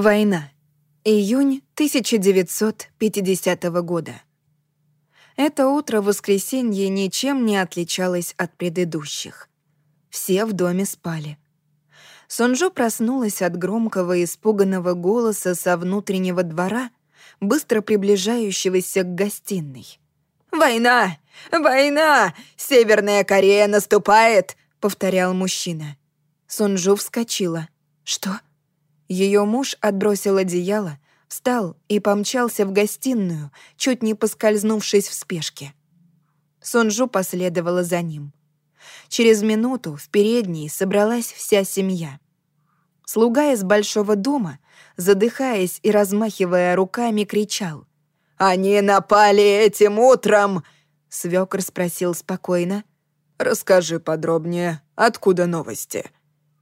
Война. Июнь 1950 года. Это утро воскресенья ничем не отличалось от предыдущих. Все в доме спали. Сонджо проснулась от громкого испуганного голоса со внутреннего двора, быстро приближающегося к гостиной. «Война! Война! Северная Корея наступает!» — повторял мужчина. Сонджу вскочила. «Что?» Ее муж отбросил одеяло, встал и помчался в гостиную, чуть не поскользнувшись в спешке. Сонджу последовала за ним. Через минуту в передней собралась вся семья. Слуга из большого дома, задыхаясь и размахивая руками, кричал. «Они напали этим утром!» Свёкор спросил спокойно. «Расскажи подробнее, откуда новости?»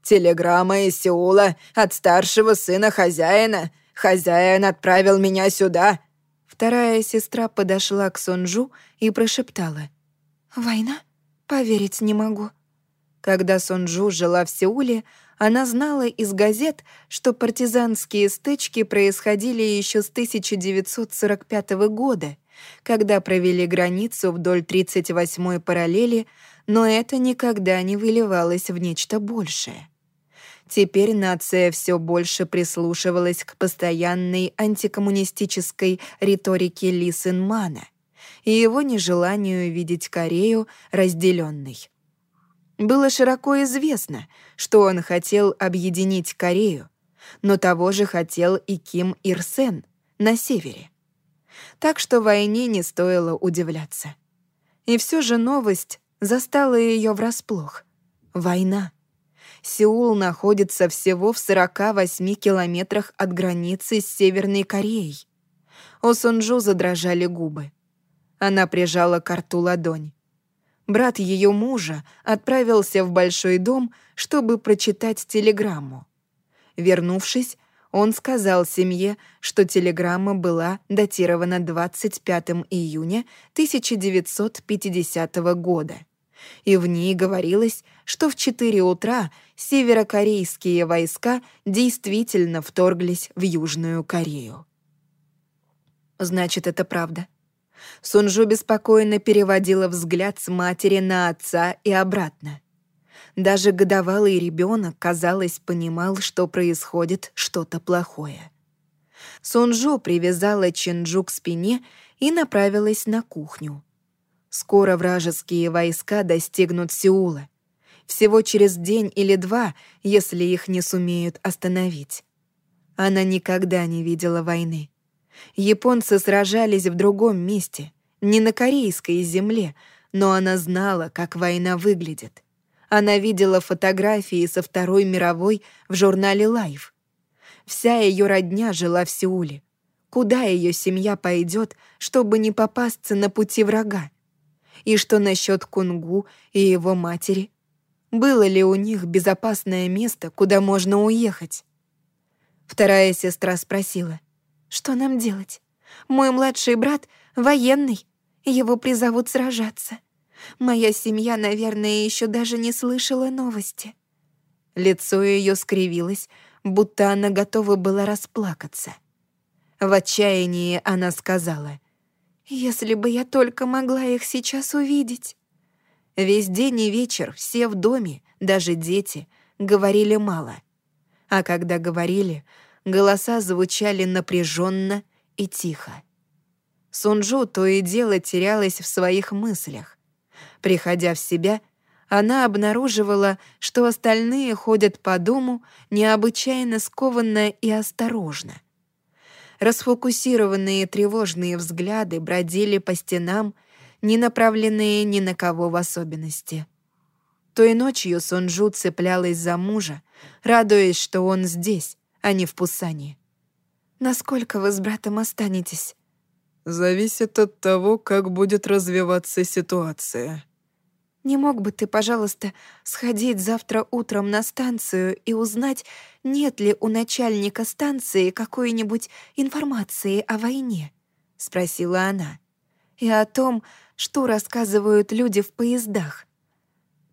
Телеграмма из Сеула от старшего сына хозяина. Хозяин отправил меня сюда». Вторая сестра подошла к Сонджу и прошептала. «Война? Поверить не могу». Когда Сонджу жила в Сеуле, она знала из газет, что партизанские стычки происходили еще с 1945 года, когда провели границу вдоль 38-й параллели, но это никогда не выливалось в нечто большее. Теперь нация все больше прислушивалась к постоянной антикоммунистической риторике Ли Сынмана и его нежеланию видеть Корею разделенной. Было широко известно, что он хотел объединить Корею, но того же хотел и Ким Ир Сен на севере. Так что войне не стоило удивляться. И все же новость застала ее врасплох. Война. Сеул находится всего в 48 километрах от границы с Северной Кореей. У Сунжу задрожали губы. Она прижала к рту ладонь. Брат ее мужа отправился в большой дом, чтобы прочитать телеграмму. Вернувшись, он сказал семье, что телеграмма была датирована 25 июня 1950 года и в ней говорилось, что в 4 утра северокорейские войска действительно вторглись в Южную Корею. Значит, это правда. Сунжу беспокойно переводила взгляд с матери на отца и обратно. Даже годовалый ребенок, казалось, понимал, что происходит что-то плохое. Сунжу привязала Чинджу к спине и направилась на кухню. Скоро вражеские войска достигнут Сеула. Всего через день или два, если их не сумеют остановить. Она никогда не видела войны. Японцы сражались в другом месте, не на корейской земле, но она знала, как война выглядит. Она видела фотографии со Второй мировой в журнале Life. Вся ее родня жила в Сеуле. Куда ее семья пойдет, чтобы не попасться на пути врага? И что насчет Кунгу и его матери? Было ли у них безопасное место, куда можно уехать? Вторая сестра спросила, «Что нам делать? Мой младший брат военный, его призовут сражаться. Моя семья, наверное, еще даже не слышала новости». Лицо ее скривилось, будто она готова была расплакаться. В отчаянии она сказала — если бы я только могла их сейчас увидеть. Весь день и вечер все в доме, даже дети, говорили мало. А когда говорили, голоса звучали напряженно и тихо. Сунжу то и дело терялась в своих мыслях. Приходя в себя, она обнаруживала, что остальные ходят по дому необычайно скованно и осторожно — Расфокусированные тревожные взгляды бродили по стенам, не направленные ни на кого в особенности. Той ночью Сонджу цеплялась за мужа, радуясь, что он здесь, а не в Пусане. «Насколько вы с братом останетесь?» «Зависит от того, как будет развиваться ситуация», не мог бы ты, пожалуйста, сходить завтра утром на станцию и узнать, нет ли у начальника станции какой-нибудь информации о войне?» — спросила она. «И о том, что рассказывают люди в поездах».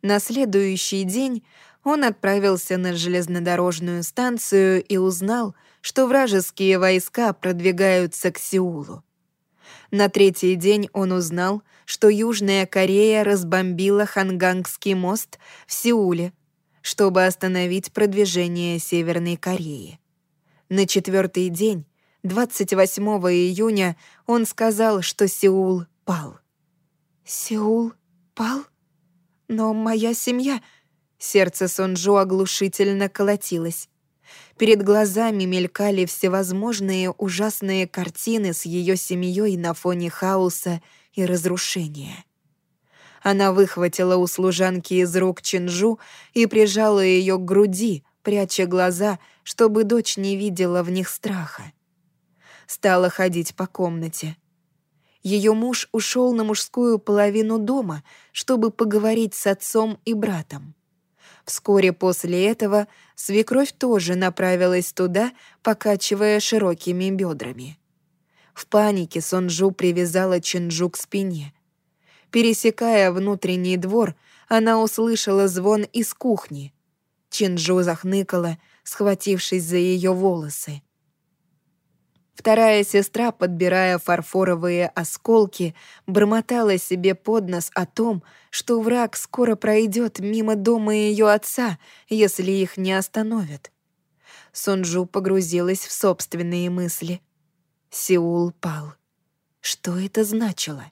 На следующий день он отправился на железнодорожную станцию и узнал, что вражеские войска продвигаются к Сеулу. На третий день он узнал, что Южная Корея разбомбила Хангангский мост в Сеуле, чтобы остановить продвижение Северной Кореи. На четвертый день, 28 июня, он сказал, что Сеул пал. «Сеул пал? Но моя семья...» Сердце Сонджу оглушительно колотилось. Перед глазами мелькали всевозможные ужасные картины с ее семьей на фоне хаоса и разрушения. Она выхватила у служанки из рук Чинжу и прижала ее к груди, пряча глаза, чтобы дочь не видела в них страха. Стала ходить по комнате. Ее муж ушел на мужскую половину дома, чтобы поговорить с отцом и братом. Вскоре после этого свекровь тоже направилась туда, покачивая широкими бедрами. В панике Сонджу привязала Чинджу к спине. Пересекая внутренний двор, она услышала звон из кухни. Чинджу захныкала, схватившись за ее волосы. Вторая сестра, подбирая фарфоровые осколки, бормотала себе под нос о том, что враг скоро пройдет мимо дома ее отца, если их не остановят. Сунжу погрузилась в собственные мысли. Сеул пал. Что это значило?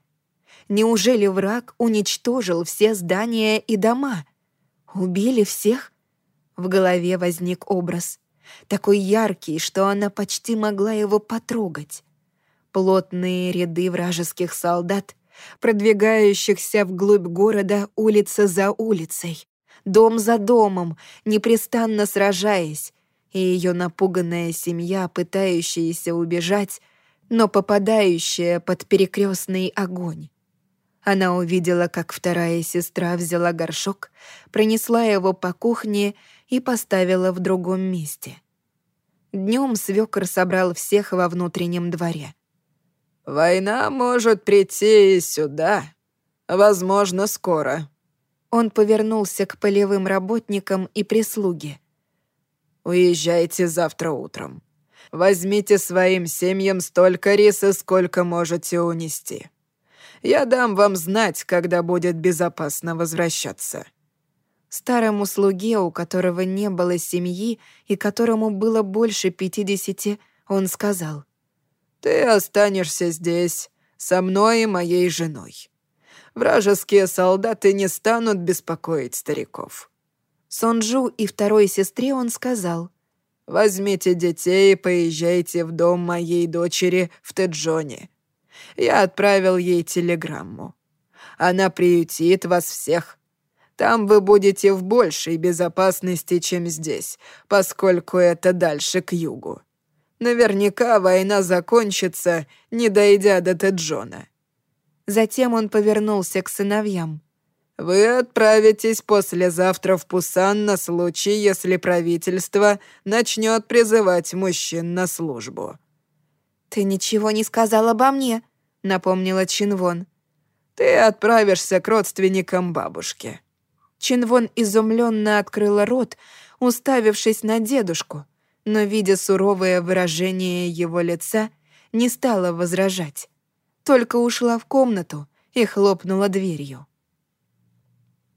Неужели враг уничтожил все здания и дома? Убили всех? В голове возник образ — такой яркий, что она почти могла его потрогать. Плотные ряды вражеских солдат, продвигающихся вглубь города улица за улицей, дом за домом, непрестанно сражаясь, и ее напуганная семья, пытающаяся убежать, но попадающая под перекрестный огонь. Она увидела, как вторая сестра взяла горшок, пронесла его по кухне и поставила в другом месте. Днем свекор собрал всех во внутреннем дворе. «Война может прийти и сюда. Возможно, скоро». Он повернулся к полевым работникам и прислуге. «Уезжайте завтра утром. Возьмите своим семьям столько риса, сколько можете унести. Я дам вам знать, когда будет безопасно возвращаться. Старому слуге, у которого не было семьи и которому было больше пятидесяти, он сказал. «Ты останешься здесь, со мной и моей женой. Вражеские солдаты не станут беспокоить стариков». Сонджу и второй сестре он сказал. «Возьмите детей и поезжайте в дом моей дочери в Теджоне. Я отправил ей телеграмму. Она приютит вас всех» Там вы будете в большей безопасности, чем здесь, поскольку это дальше к югу. Наверняка война закончится, не дойдя до Теджона». Затем он повернулся к сыновьям. «Вы отправитесь послезавтра в Пусан на случай, если правительство начнет призывать мужчин на службу». «Ты ничего не сказал обо мне», — напомнила Чинвон. «Ты отправишься к родственникам бабушки». Чинвон изумленно открыла рот, уставившись на дедушку, но, видя суровое выражение его лица, не стала возражать. Только ушла в комнату и хлопнула дверью.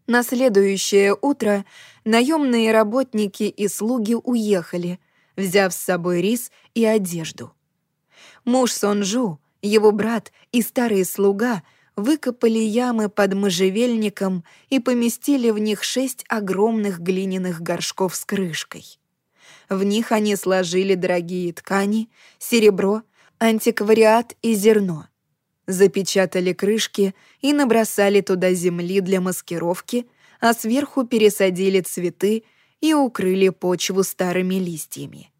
На следующее утро наемные работники и слуги уехали, взяв с собой рис и одежду. Муж Сонжу, его брат и старый слуга — выкопали ямы под можжевельником и поместили в них шесть огромных глиняных горшков с крышкой. В них они сложили дорогие ткани, серебро, антиквариат и зерно. Запечатали крышки и набросали туда земли для маскировки, а сверху пересадили цветы и укрыли почву старыми листьями.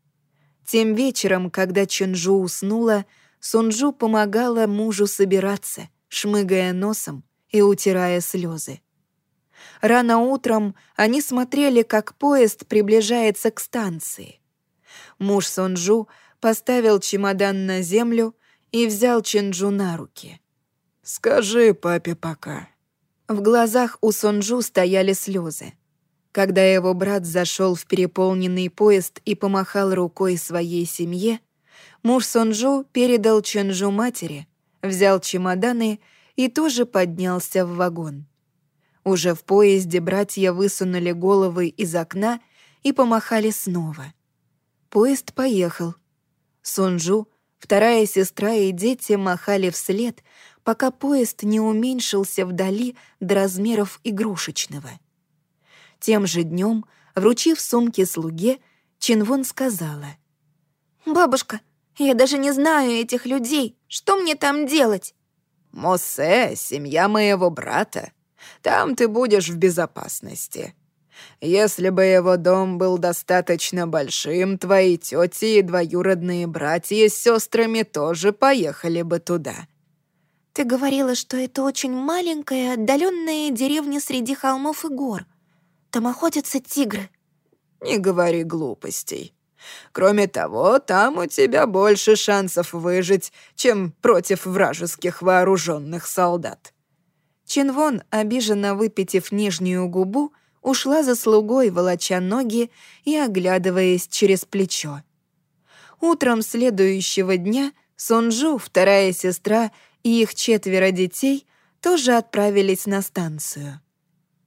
Тем вечером, когда Чунжу уснула, Сунжу помогала мужу собираться — шмыгая носом и утирая слезы. Рано утром они смотрели, как поезд приближается к станции. Муж Сонджу поставил чемодан на землю и взял Чинджу на руки. «Скажи папе пока». В глазах у Сонджу стояли слезы. Когда его брат зашел в переполненный поезд и помахал рукой своей семье, муж Сонджу передал Ченжу матери, взял чемоданы и тоже поднялся в вагон. Уже в поезде братья высунули головы из окна и помахали снова. Поезд поехал. Сонджу, вторая сестра и дети махали вслед, пока поезд не уменьшился вдали до размеров игрушечного. Тем же днем, вручив сумки слуге, Чинвон сказала. «Бабушка, я даже не знаю этих людей. Что мне там делать?» «Мосе — семья моего брата. Там ты будешь в безопасности. Если бы его дом был достаточно большим, твои тети и двоюродные братья с сестрами тоже поехали бы туда». «Ты говорила, что это очень маленькая, отдаленная деревня среди холмов и гор», там охотятся тигры». «Не говори глупостей. Кроме того, там у тебя больше шансов выжить, чем против вражеских вооруженных солдат». Чинвон, обиженно выпитив нижнюю губу, ушла за слугой, волоча ноги и оглядываясь через плечо. Утром следующего дня Сонджу, вторая сестра и их четверо детей тоже отправились на станцию.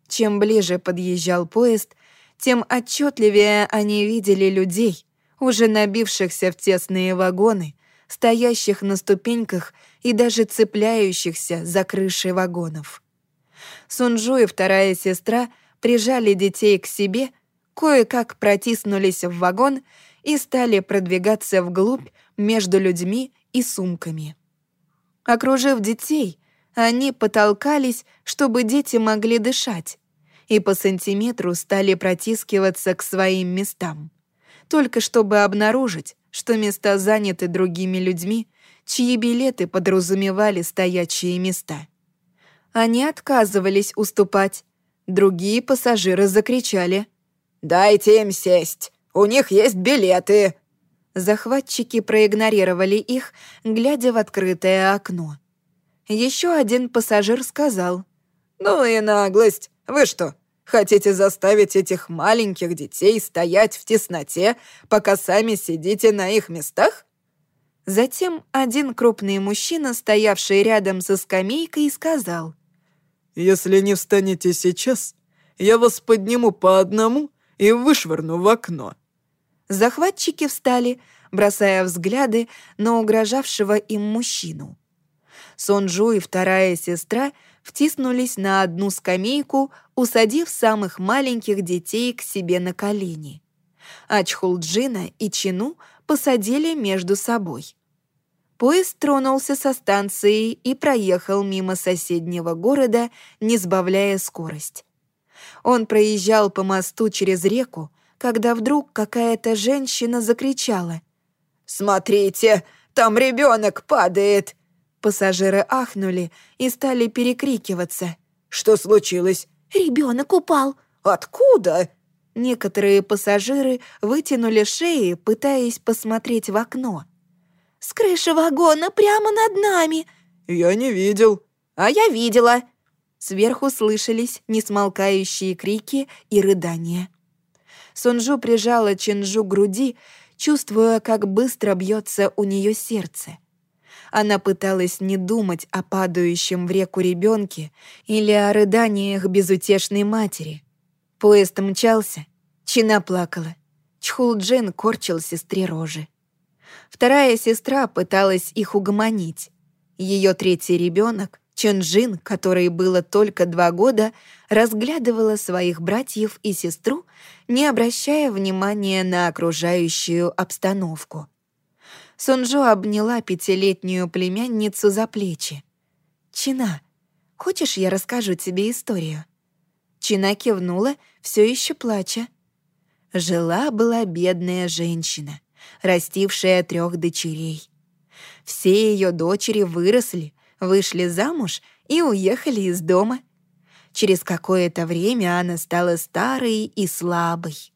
Чем ближе подъезжал поезд, тем отчетливее они видели людей, уже набившихся в тесные вагоны, стоящих на ступеньках и даже цепляющихся за крыши вагонов. Сунжу и вторая сестра прижали детей к себе, кое-как протиснулись в вагон и стали продвигаться вглубь между людьми и сумками. Окружив детей, они потолкались, чтобы дети могли дышать, и по сантиметру стали протискиваться к своим местам, только чтобы обнаружить, что места заняты другими людьми, чьи билеты подразумевали стоячие места. Они отказывались уступать. Другие пассажиры закричали. «Дайте им сесть! У них есть билеты!» Захватчики проигнорировали их, глядя в открытое окно. Еще один пассажир сказал. «Ну и наглость! Вы что, Хотите заставить этих маленьких детей стоять в тесноте, пока сами сидите на их местах?» Затем один крупный мужчина, стоявший рядом со скамейкой, сказал. «Если не встанете сейчас, я вас подниму по одному и вышвырну в окно». Захватчики встали, бросая взгляды на угрожавшего им мужчину. Сонджу и вторая сестра — втиснулись на одну скамейку, усадив самых маленьких детей к себе на колени. А Чхулджина и Чину посадили между собой. Поезд тронулся со станции и проехал мимо соседнего города, не сбавляя скорость. Он проезжал по мосту через реку, когда вдруг какая-то женщина закричала. «Смотрите, там ребенок падает!» Пассажиры ахнули и стали перекрикиваться. «Что случилось?» «Ребенок упал». «Откуда?» Некоторые пассажиры вытянули шеи, пытаясь посмотреть в окно. «С крыши вагона прямо над нами!» «Я не видел». «А я видела!» Сверху слышались несмолкающие крики и рыдания. Сунжу прижала Чинжу к груди, чувствуя, как быстро бьется у нее сердце. Она пыталась не думать о падающем в реку ребенке или о рыданиях безутешной матери. Поезд мчался, Чина плакала. Чхулджин корчил сестре рожи. Вторая сестра пыталась их угомонить. Ее третий ребенок, Чонжин, которой было только два года, разглядывала своих братьев и сестру, не обращая внимания на окружающую обстановку. Сунжо обняла пятилетнюю племянницу за плечи. «Чина, хочешь, я расскажу тебе историю?» Чина кивнула, все еще плача. Жила-была бедная женщина, растившая трех дочерей. Все ее дочери выросли, вышли замуж и уехали из дома. Через какое-то время она стала старой и слабой.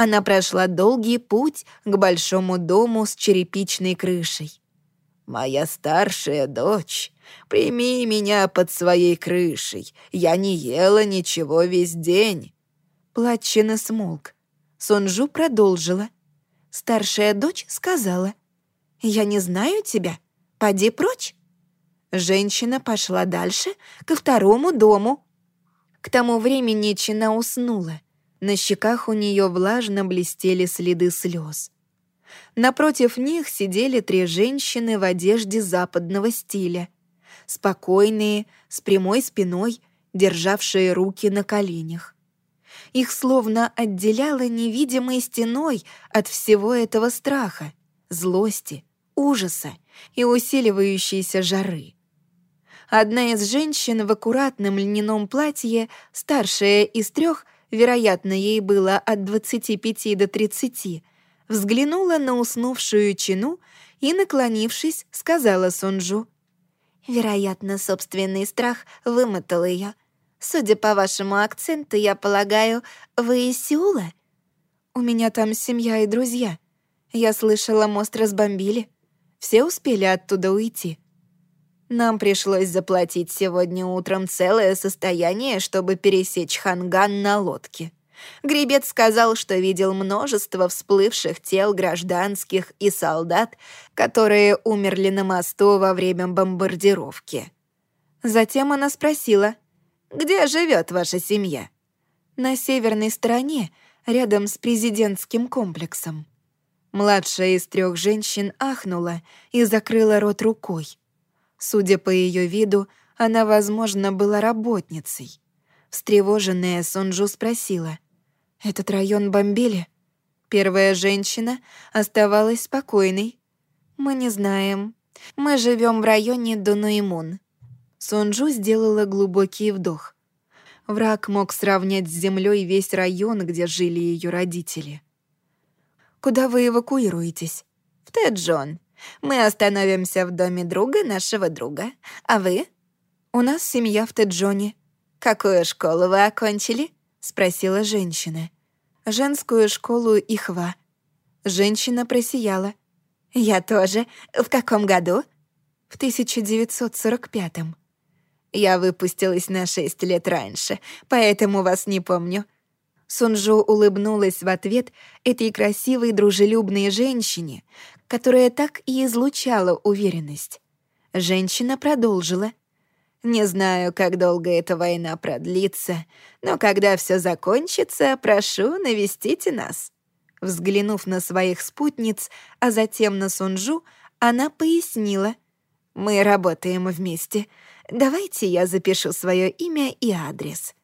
Она прошла долгий путь к большому дому с черепичной крышей. «Моя старшая дочь, прими меня под своей крышей. Я не ела ничего весь день». Плачено смолк. Сонжу продолжила. Старшая дочь сказала, «Я не знаю тебя, поди прочь». Женщина пошла дальше, ко второму дому. К тому времени Чина уснула. На щеках у нее влажно блестели следы слез. Напротив них сидели три женщины в одежде западного стиля. Спокойные, с прямой спиной, державшие руки на коленях. Их словно отделяла невидимой стеной от всего этого страха, злости, ужаса и усиливающейся жары. Одна из женщин в аккуратном льняном платье, старшая из трех, вероятно, ей было от 25 до 30, взглянула на уснувшую чину и, наклонившись, сказала Сонджу. «Вероятно, собственный страх вымотал ее. Судя по вашему акценту, я полагаю, вы из Сеула?» «У меня там семья и друзья. Я слышала, мост разбомбили. Все успели оттуда уйти». Нам пришлось заплатить сегодня утром целое состояние, чтобы пересечь Ханган на лодке. Гребец сказал, что видел множество всплывших тел гражданских и солдат, которые умерли на мосту во время бомбардировки. Затем она спросила, «Где живет ваша семья?» «На северной стороне, рядом с президентским комплексом». Младшая из трех женщин ахнула и закрыла рот рукой. Судя по ее виду, она, возможно, была работницей. Встревоженная Сонджу спросила, «Этот район бомбили?» Первая женщина оставалась спокойной. «Мы не знаем. Мы живем в районе Дунуимун». Сонджу сделала глубокий вдох. Враг мог сравнять с землей весь район, где жили ее родители. «Куда вы эвакуируетесь?» «В Тэджон. Мы остановимся в доме друга нашего друга. А вы?» «У нас семья в Тэджоне». «Какую школу вы окончили?» — спросила женщина. «Женскую школу Ихва». Женщина просияла. «Я тоже. В каком году?» «В 1945-м». «Я выпустилась на шесть лет раньше, поэтому вас не помню». Сунжу улыбнулась в ответ этой красивой дружелюбной женщине, которая так и излучала уверенность. Женщина продолжила. Не знаю, как долго эта война продлится, но когда все закончится, прошу, навестите нас». Взглянув на своих спутниц, а затем на Сунжу, она пояснила. «Мы работаем вместе. Давайте я запишу свое имя и адрес».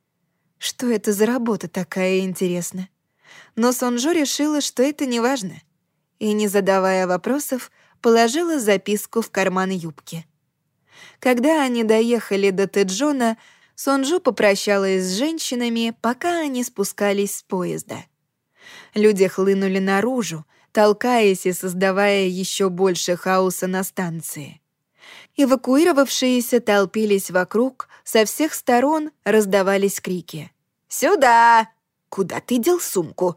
Что это за работа такая интересная? Но Сонжу решила, что это не важно. И, не задавая вопросов, положила записку в карман юбки. Когда они доехали до Тэджона, Сонджу попрощалась с женщинами, пока они спускались с поезда. Люди хлынули наружу, толкаясь и создавая еще больше хаоса на станции. Эвакуировавшиеся толпились вокруг, со всех сторон раздавались крики. «Сюда! Куда ты дел сумку?»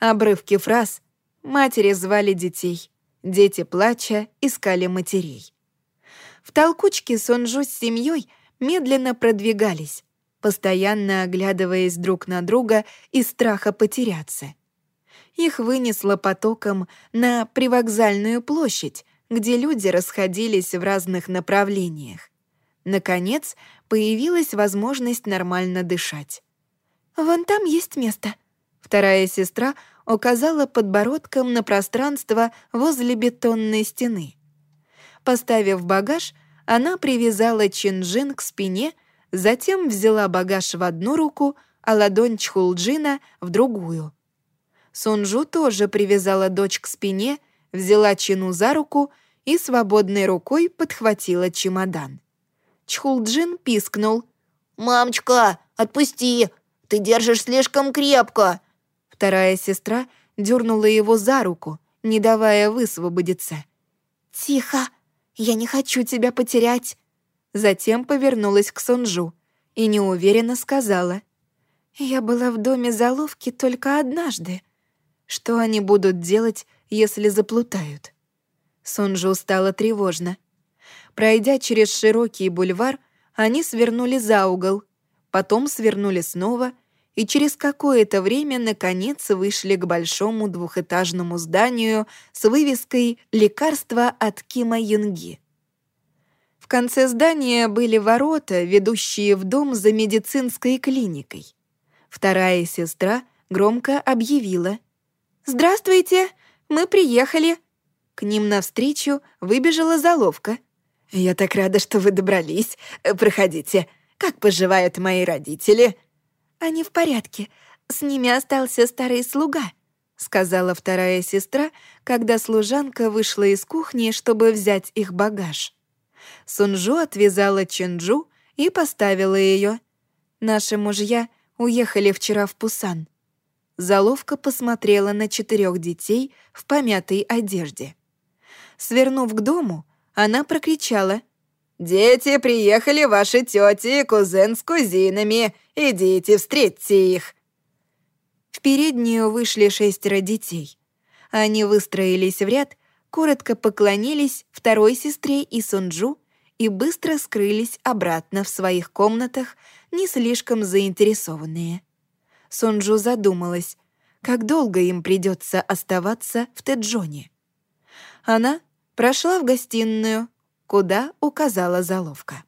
Обрывки фраз. Матери звали детей. Дети, плача, искали матерей. В толкучке Сонжу с семьей медленно продвигались, постоянно оглядываясь друг на друга из страха потеряться. Их вынесло потоком на привокзальную площадь, где люди расходились в разных направлениях. Наконец, появилась возможность нормально дышать. «Вон там есть место». Вторая сестра указала подбородком на пространство возле бетонной стены. Поставив багаж, она привязала Чинджин к спине, затем взяла багаж в одну руку, а ладонь Чхулджина — в другую. Сунжу тоже привязала дочь к спине, взяла Чину за руку и свободной рукой подхватила чемодан. Чхулджин пискнул. «Мамочка, отпусти! Ты держишь слишком крепко!» Вторая сестра дернула его за руку, не давая высвободиться. «Тихо! Я не хочу тебя потерять!» Затем повернулась к Сонжу и неуверенно сказала. «Я была в доме заловки только однажды. Что они будут делать, если заплутают?» Сонжу стало тревожно. Пройдя через широкий бульвар, они свернули за угол, потом свернули снова и через какое-то время, наконец, вышли к большому двухэтажному зданию с вывеской «Лекарство от Кима Юнги». В конце здания были ворота, ведущие в дом за медицинской клиникой. Вторая сестра громко объявила. «Здравствуйте! Мы приехали!» К ним навстречу выбежала заловка. «Я так рада, что вы добрались. Проходите. Как поживают мои родители?» «Они в порядке. С ними остался старый слуга», — сказала вторая сестра, когда служанка вышла из кухни, чтобы взять их багаж. Сунжу отвязала Ченджу и поставила ее. «Наши мужья уехали вчера в Пусан». Заловка посмотрела на четырех детей в помятой одежде. Свернув к дому, она прокричала — «Дети, приехали ваши тети и кузен с кузинами. Идите, встретьте их». В переднюю вышли шестеро детей. Они выстроились в ряд, коротко поклонились второй сестре и Сунджу и быстро скрылись обратно в своих комнатах, не слишком заинтересованные. Сунджу задумалась, как долго им придется оставаться в Теджоне. Она прошла в гостиную, куда указала заловка.